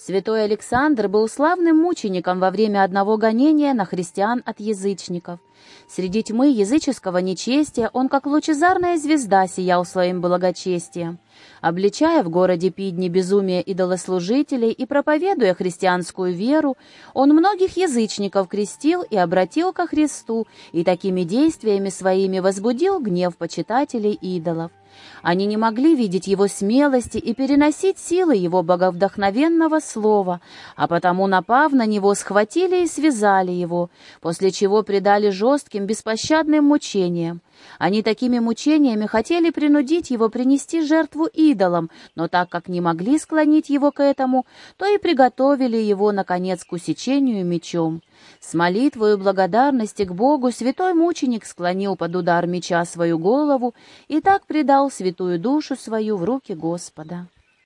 Святой Александр был славным мучеником во время одного гонения на христиан от язычников. Среди тьмы языческого нечестия он, как лучезарная звезда, сиял своим благочестием. Обличая в городе Пидни безумие идолослужителей и проповедуя христианскую веру, он многих язычников крестил и обратил ко Христу, и такими действиями своими возбудил гнев почитателей идолов. Они не могли видеть его смелости и переносить силы его боговдохновенного слова, а потому, напав на него, схватили и связали его, после чего предали жестким, беспощадным мучениям. Они такими мучениями хотели принудить его принести жертву идолам, но так как не могли склонить его к этому, то и приготовили его, наконец, к усечению мечом. С молитвою благодарности к Богу святой мученик склонил под удар меча свою голову и так предал святую душу свою в руки Господа.